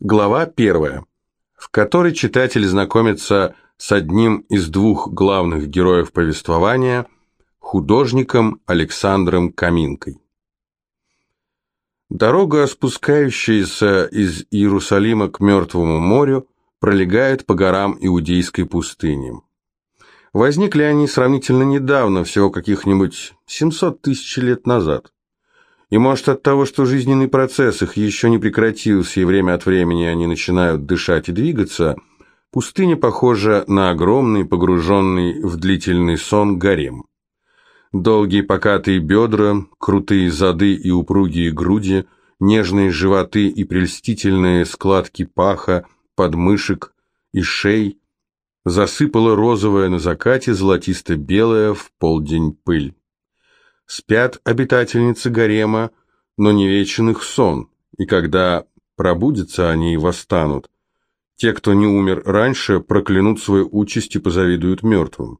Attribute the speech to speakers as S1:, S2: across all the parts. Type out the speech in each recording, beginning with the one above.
S1: Глава первая, в которой читатель знакомится с одним из двух главных героев повествования, художником Александром Каминкой. Дорога, спускающаяся из Иерусалима к Мертвому морю, пролегает по горам Иудейской пустыни. Возникли они сравнительно недавно, всего каких-нибудь 700 тысяч лет назад. И может от того, что жизненный процесс их еще не прекратился, и время от времени они начинают дышать и двигаться, пустыня похожа на огромный, погруженный в длительный сон гарем. Долгие покатые бедра, крутые зады и упругие груди, нежные животы и прельстительные складки паха, подмышек и шей, засыпала розовая на закате, золотисто-белая в полдень пыль. Спят обитательницы гарема, но не вечен их сон, и когда пробудятся они и восстанут, те, кто не умер раньше, проклянут свою участь и позавидуют мертвым.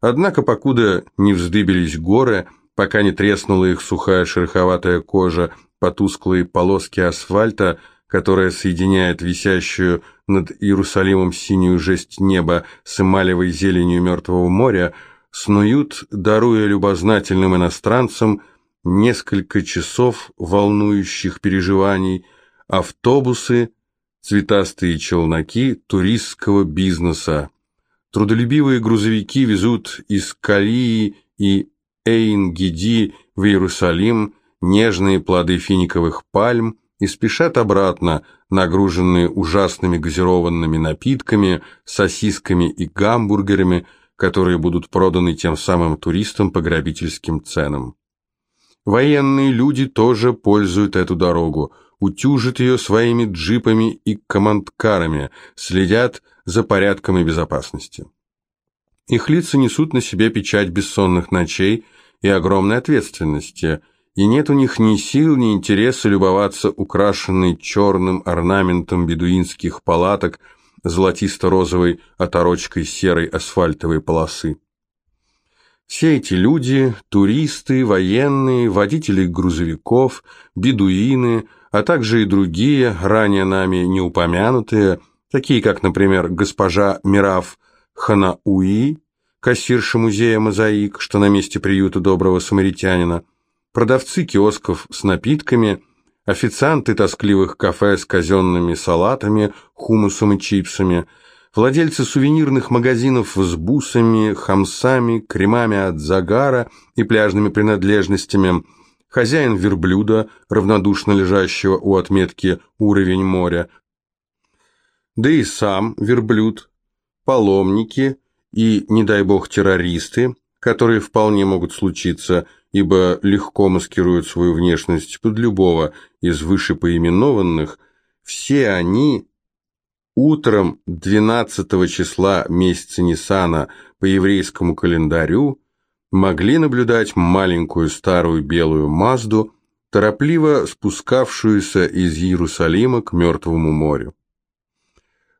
S1: Однако, покуда не вздыбились горы, пока не треснула их сухая шероховатая кожа по тусклой полоске асфальта, которая соединяет висящую над Иерусалимом синюю жесть неба с эмалевой зеленью Мертвого моря, снуют, даруя любознательным иностранцам несколько часов волнующих переживаний, автобусы, цветастые челноки туристского бизнеса. Трудолюбивые грузовики везут из Калии и Эйн-Гиди в Иерусалим нежные плоды финиковых пальм и спешат обратно, нагруженные ужасными газированными напитками, сосисками и гамбургерами – которые будут проданы тем самым туристам по грабительским ценам. Военные люди тоже пользуют эту дорогу, утюжат ее своими джипами и командкарами, следят за порядком и безопасности. Их лица несут на себе печать бессонных ночей и огромной ответственности, и нет у них ни сил, ни интереса любоваться украшенной черным орнаментом бедуинских палаток – золотисто-розовой оторочкой серой асфальтовой полосы. Все эти люди, туристы, военные, водители грузовиков, бедуины, а также и другие, ранее нами не упомянутые, такие как, например, госпожа Мираф Ханауи, кассирша музея «Мозаик», что на месте приюта доброго самаритянина, продавцы киосков с напитками – официанты тоскливых кафе с казенными салатами, хумусом и чипсами, владельцы сувенирных магазинов с бусами, хамсами, кремами от загара и пляжными принадлежностями, хозяин верблюда, равнодушно лежащего у отметки «Уровень моря», да и сам верблюд, паломники и, не дай бог, террористы, которые вполне могут случиться – ибо легко маскируют свою внешность под любого из вышепоименованных, все они утром 12 числа месяца Нисана по еврейскому календарю могли наблюдать маленькую старую белую Мазду, торопливо спускавшуюся из Иерусалима к Мертвому морю.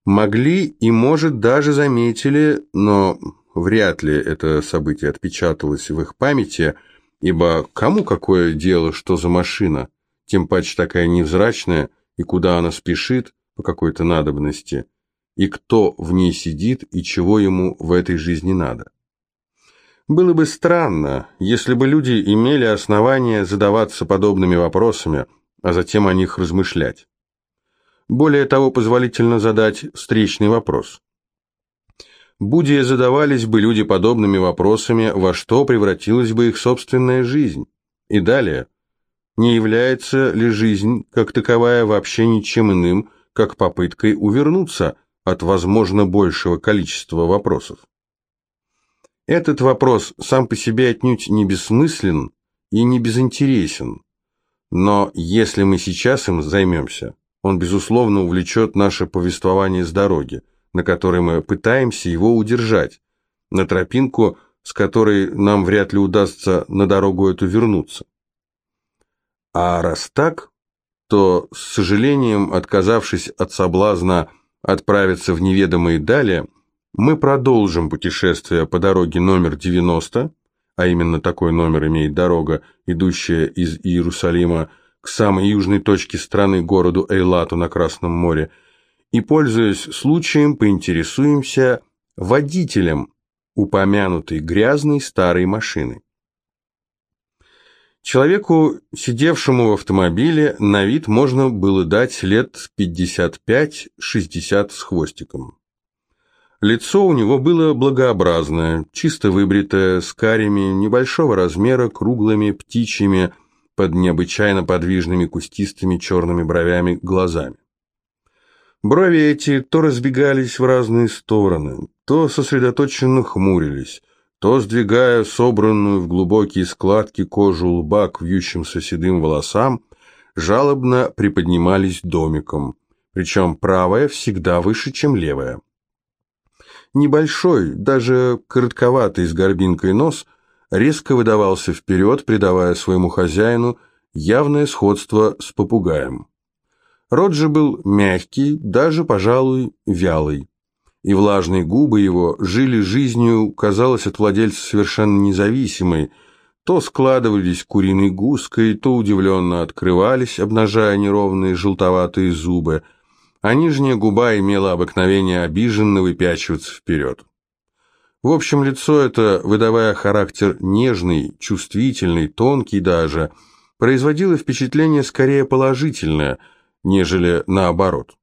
S1: Могли и, может, даже заметили, но вряд ли это событие отпечаталось в их памяти – Ибо кому какое дело, что за машина, тем паче такая невзрачная, и куда она спешит по какой-то надобности, и кто в ней сидит, и чего ему в этой жизни надо. Было бы странно, если бы люди имели основания задаваться подобными вопросами, а затем о них размышлять. Более того, позволительно задать встречный вопрос. Будя задавались бы люди подобными вопросами, во что превратилась бы их собственная жизнь. И далее, не является ли жизнь как таковая вообще ничем иным, как попыткой увернуться от возможно большего количества вопросов? Этот вопрос сам по себе отнюдь не бессмыслен и не безинтересен, но если мы сейчас им займемся, он, безусловно, увлечет наше повествование с дороги, на которой мы пытаемся его удержать, на тропинку, с которой нам вряд ли удастся на дорогу эту вернуться. А раз так, то, с сожалением, отказавшись от соблазна отправиться в неведомые дали, мы продолжим путешествие по дороге номер 90, а именно такой номер имеет дорога, идущая из Иерусалима к самой южной точке страны, городу Эйлату на Красном море, и, пользуясь случаем, поинтересуемся водителем упомянутой грязной старой машины. Человеку, сидевшему в автомобиле, на вид можно было дать лет 55-60 с хвостиком. Лицо у него было благообразное, чисто выбритое, с карими, небольшого размера, круглыми, птичьими, под необычайно подвижными кустистыми черными бровями глазами. Брови эти то разбегались в разные стороны, то сосредоточенно хмурились, то, сдвигая собранную в глубокие складки кожу лба к вьющимся седым волосам, жалобно приподнимались домиком, причем правая всегда выше, чем левая. Небольшой, даже коротковатый с горбинкой нос резко выдавался вперед, придавая своему хозяину явное сходство с попугаем. Рот же был мягкий, даже, пожалуй, вялый и влажные губы его жили жизнью, казалось, от владельца совершенно независимой, то складывались куриной гуской, то удивленно открывались, обнажая неровные желтоватые зубы, а нижняя губа имела обыкновение обиженно выпячиваться вперед. В общем, лицо это, выдавая характер нежный, чувствительный, тонкий даже, производило впечатление скорее положительное, нежели наоборот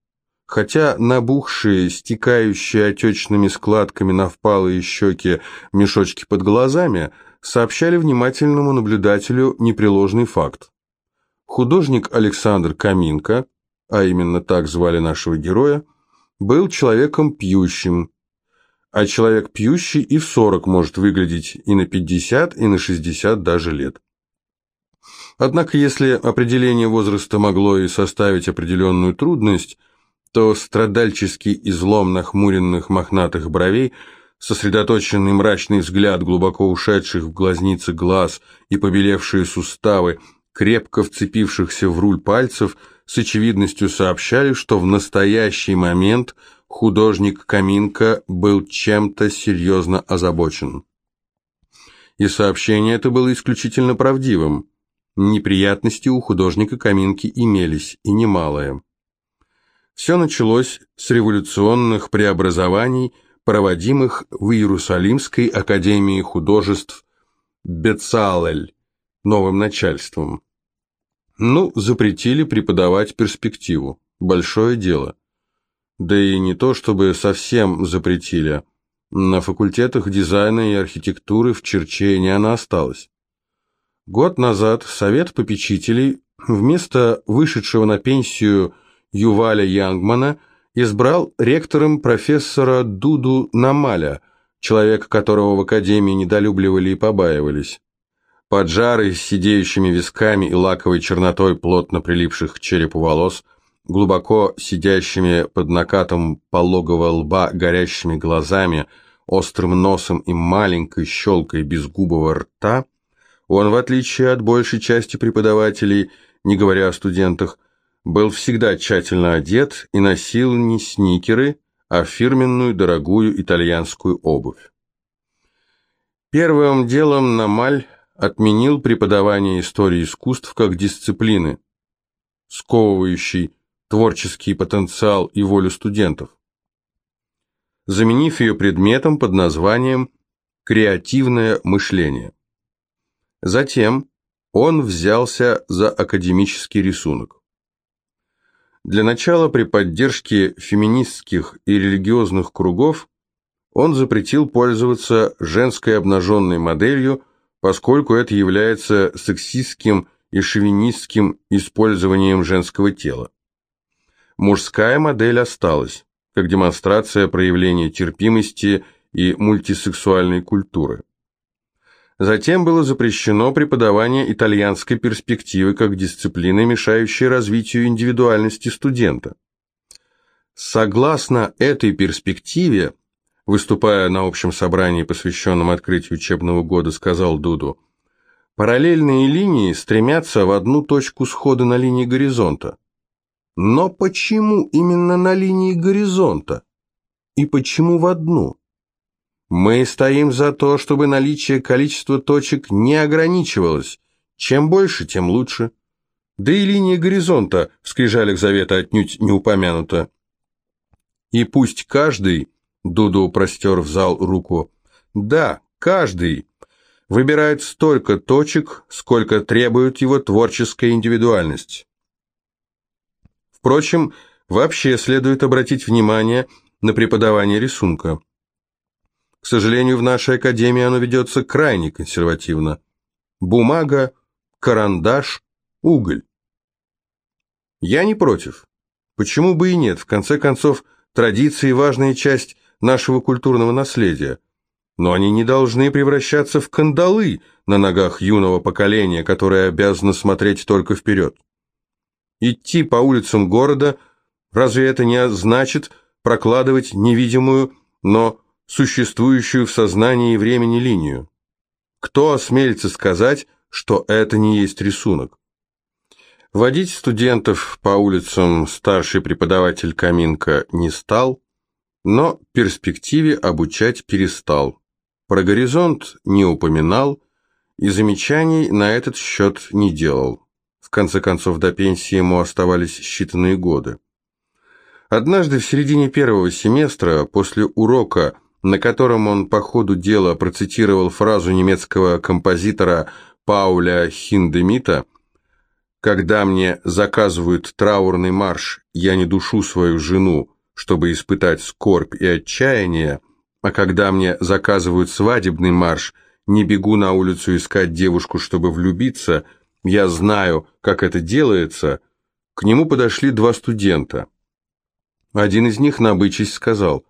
S1: хотя набухшие, стекающие отечными складками на впалые щеки мешочки под глазами сообщали внимательному наблюдателю непреложный факт. Художник Александр Каминко, а именно так звали нашего героя, был человеком пьющим, а человек пьющий и в 40 может выглядеть и на 50, и на 60 даже лет. Однако, если определение возраста могло и составить определенную трудность, то страдальческий излом нахмуренных мохнатых бровей, сосредоточенный мрачный взгляд глубоко ушедших в глазницы глаз и побелевшие суставы, крепко вцепившихся в руль пальцев, с очевидностью сообщали, что в настоящий момент художник Каминка был чем-то серьезно озабочен. И сообщение это было исключительно правдивым. Неприятности у художника Каминки имелись, и немалые. Все началось с революционных преобразований, проводимых в Иерусалимской академии художеств Бецалель новым начальством. Ну, запретили преподавать перспективу. Большое дело. Да и не то, чтобы совсем запретили. На факультетах дизайна и архитектуры в Черчении она осталась. Год назад Совет попечителей вместо вышедшего на пенсию Юваля Янгмана избрал ректором профессора Дуду Намаля, человека которого в академии недолюбливали и побаивались. Поджарый, с сидеющими висками и лаковой чернотой плотно прилипших к черепу волос, глубоко сидящими под накатом пологого лба горящими глазами, острым носом и маленькой щелкой безгубого рта, он, в отличие от большей части преподавателей, не говоря о студентах, был всегда тщательно одет и носил не сникеры, а фирменную дорогую итальянскую обувь. Первым делом Намаль отменил преподавание истории искусств как дисциплины, сковывающей творческий потенциал и волю студентов, заменив ее предметом под названием «креативное мышление». Затем он взялся за академический рисунок. Для начала при поддержке феминистских и религиозных кругов он запретил пользоваться женской обнаженной моделью, поскольку это является сексистским и шовинистским использованием женского тела. Мужская модель осталась, как демонстрация проявления терпимости и мультисексуальной культуры. Затем было запрещено преподавание итальянской перспективы как дисциплины, мешающей развитию индивидуальности студента. Согласно этой перспективе, выступая на общем собрании, посвященном открытию учебного года, сказал Дуду, параллельные линии стремятся в одну точку схода на линии горизонта. Но почему именно на линии горизонта? И почему в одну? Мы стоим за то, чтобы наличие количества точек не ограничивалось. Чем больше, тем лучше. Да и линия горизонта в скрижалях завета отнюдь не упомянута. И пусть каждый, Дуду простер в зал руку, да, каждый, выбирает столько точек, сколько требует его творческая индивидуальность. Впрочем, вообще следует обратить внимание на преподавание рисунка. К сожалению, в нашей академии оно ведется крайне консервативно. Бумага, карандаш, уголь. Я не против. Почему бы и нет? В конце концов, традиции – важная часть нашего культурного наследия. Но они не должны превращаться в кандалы на ногах юного поколения, которое обязано смотреть только вперед. Идти по улицам города – разве это не значит прокладывать невидимую, но существующую в сознании и времени линию? Кто осмелится сказать, что это не есть рисунок? Водить студентов по улицам старший преподаватель Каминка не стал, но перспективе обучать перестал. Про горизонт не упоминал и замечаний на этот счет не делал. В конце концов, до пенсии ему оставались считанные годы. Однажды в середине первого семестра, после урока, на котором он по ходу дела процитировал фразу немецкого композитора Пауля Хиндемита когда мне заказывают траурный марш, я не душу свою жену, чтобы испытать скорбь и отчаяние, а когда мне заказывают свадебный марш, не бегу на улицу искать девушку, чтобы влюбиться, я знаю, как это делается, к нему подошли два студента. Один из них, набычись, сказал,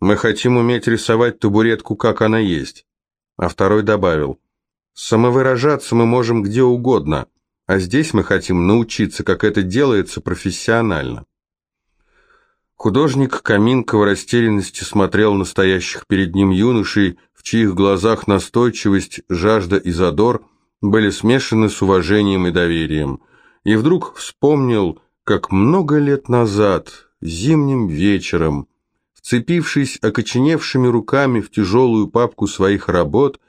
S1: «Мы хотим уметь рисовать табуретку, как она есть». А второй добавил, «Самовыражаться мы можем где угодно, а здесь мы хотим научиться, как это делается профессионально. Художник Каминка в растерянности смотрел на стоящих перед ним юношей, в чьих глазах настойчивость, жажда и задор были смешаны с уважением и доверием, и вдруг вспомнил, как много лет назад, зимним вечером, вцепившись окоченевшими руками в тяжелую папку своих работ,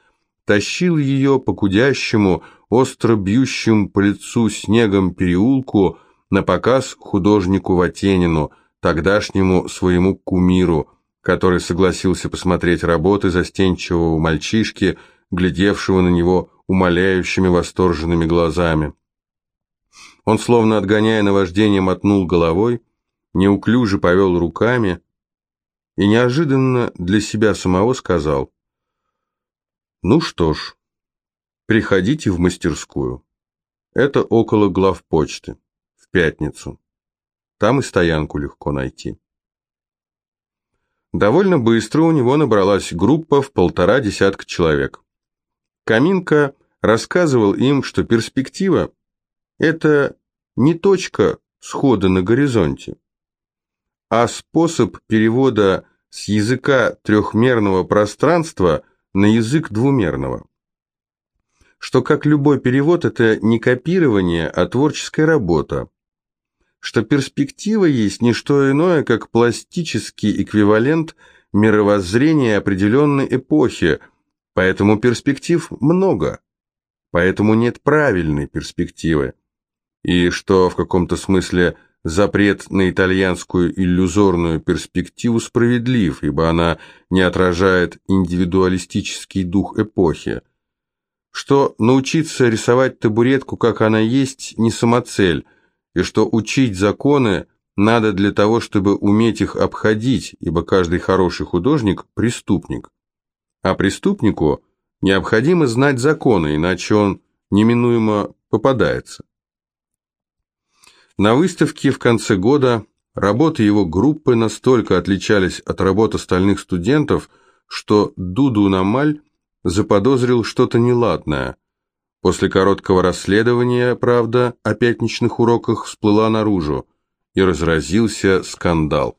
S1: тащил ее по кудящему, остро бьющим по лицу снегом переулку на показ художнику Ватенину, тогдашнему своему кумиру, который согласился посмотреть работы застенчивого мальчишки, глядевшего на него умоляющими восторженными глазами. Он, словно отгоняя наваждение, мотнул головой, неуклюже повел руками и неожиданно для себя самого сказал, «Ну что ж, Приходите в мастерскую. Это около главпочты, в пятницу. Там и стоянку легко найти. Довольно быстро у него набралась группа в полтора десятка человек. Каминка рассказывал им, что перспектива – это не точка схода на горизонте, а способ перевода с языка трехмерного пространства на язык двумерного. Что, как любой перевод, это не копирование, а творческая работа, что перспектива есть не что иное, как пластический эквивалент мировоззрения определенной эпохи, поэтому перспектив много, поэтому нет правильной перспективы, и что в каком-то смысле запрет на итальянскую иллюзорную перспективу справедлив, ибо она не отражает индивидуалистический дух эпохи что научиться рисовать табуретку, как она есть, не самоцель, и что учить законы надо для того, чтобы уметь их обходить, ибо каждый хороший художник – преступник. А преступнику необходимо знать законы, иначе он неминуемо попадается. На выставке в конце года работы его группы настолько отличались от работ остальных студентов, что Дуду Намаль заподозрил что-то неладное. После короткого расследования, правда, о пятничных уроках всплыла наружу, и разразился скандал.